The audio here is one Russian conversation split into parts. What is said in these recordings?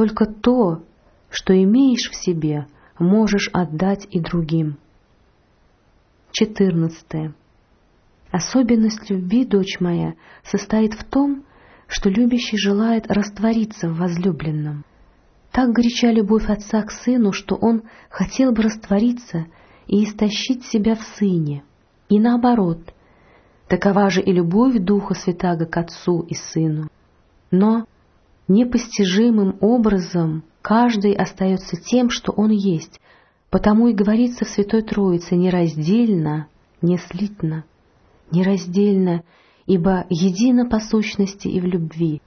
Только то, что имеешь в себе, можешь отдать и другим. 14. Особенность любви, дочь моя, состоит в том, что любящий желает раствориться в возлюбленном. Так горяча любовь отца к сыну, что он хотел бы раствориться и истощить себя в сыне. И наоборот, такова же и любовь Духа Святаго к отцу и сыну. Но непостижимым образом каждый остается тем, что он есть, потому и говорится в Святой Троице нераздельно, не слитно, нераздельно, ибо едино по сущности и в любви,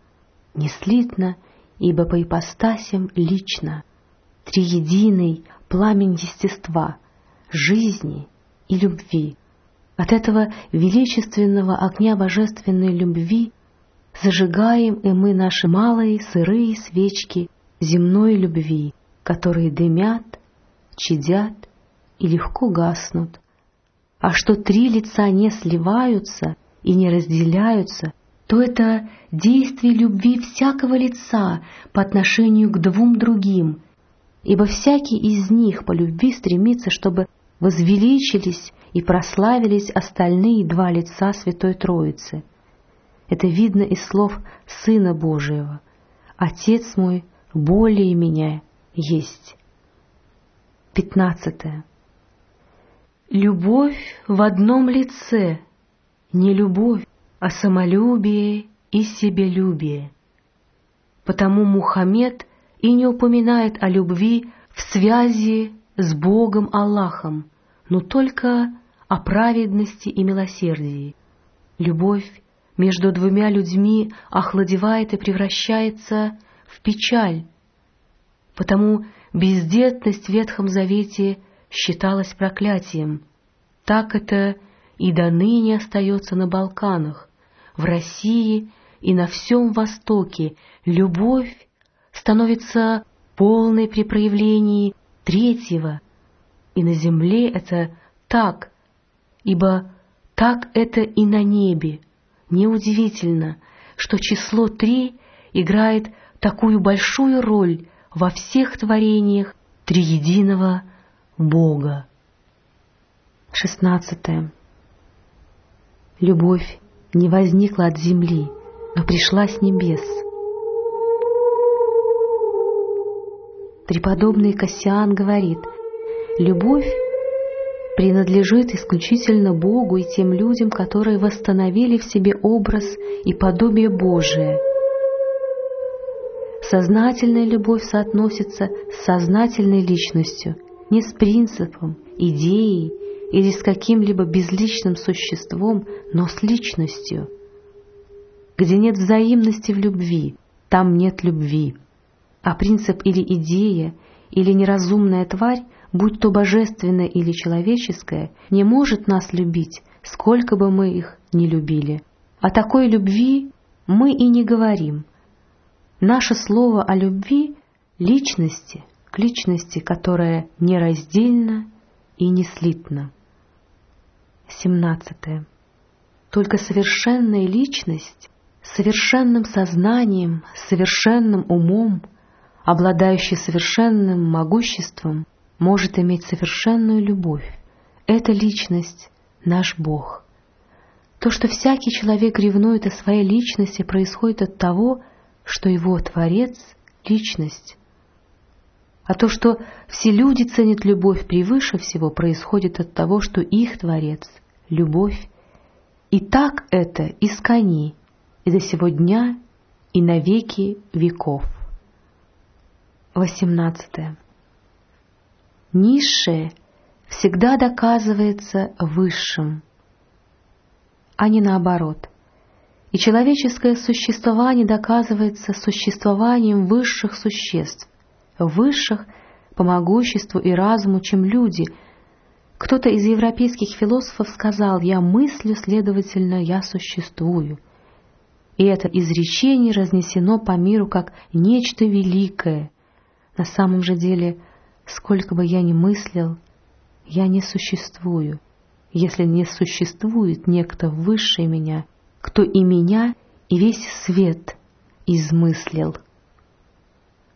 не слитно, ибо по ипостасям лично, триединый пламень естества, жизни и любви. От этого величественного огня божественной любви зажигаем и мы наши малые сырые свечки земной любви, которые дымят, чадят и легко гаснут. А что три лица не сливаются и не разделяются, то это действие любви всякого лица по отношению к двум другим, ибо всякий из них по любви стремится, чтобы возвеличились и прославились остальные два лица Святой Троицы. Это видно из слов Сына Божьего. «Отец мой более меня есть». Пятнадцатое. Любовь в одном лице, не любовь, а самолюбие и себелюбие. Потому Мухаммед и не упоминает о любви в связи с Богом Аллахом, но только о праведности и милосердии. Любовь между двумя людьми охладевает и превращается в печаль. Потому бездетность в Ветхом Завете считалась проклятием. Так это и до ныне остается на Балканах, в России и на всем Востоке. Любовь становится полной при проявлении третьего, и на земле это так, ибо так это и на небе. Неудивительно, что число три играет такую большую роль во всех творениях триединого Бога. Шестнадцатое. Любовь не возникла от земли, но пришла с небес. Преподобный Кассиан говорит, любовь принадлежит исключительно Богу и тем людям, которые восстановили в себе образ и подобие Божие. Сознательная любовь соотносится с сознательной личностью, не с принципом, идеей или с каким-либо безличным существом, но с личностью. Где нет взаимности в любви, там нет любви. А принцип или идея, или неразумная тварь будь то божественное или человеческое, не может нас любить, сколько бы мы их ни любили. О такой любви мы и не говорим. Наше слово о любви — личности, к личности, которая нераздельна и не слитна. 17. Только совершенная личность, совершенным сознанием, совершенным умом, обладающая совершенным могуществом, может иметь совершенную любовь. Эта личность — наш Бог. То, что всякий человек ревнует о своей личности, происходит от того, что его Творец — личность. А то, что все люди ценят любовь превыше всего, происходит от того, что их Творец — любовь. И так это искони, и до сего дня, и на веки веков. 18. Низшее всегда доказывается высшим, а не наоборот. И человеческое существование доказывается существованием высших существ, высших по могуществу и разуму, чем люди. Кто-то из европейских философов сказал «я мыслю, следовательно, я существую». И это изречение разнесено по миру как нечто великое. На самом же деле – Сколько бы я ни мыслил, я не существую, если не существует некто высший меня, кто и меня, и весь свет измыслил.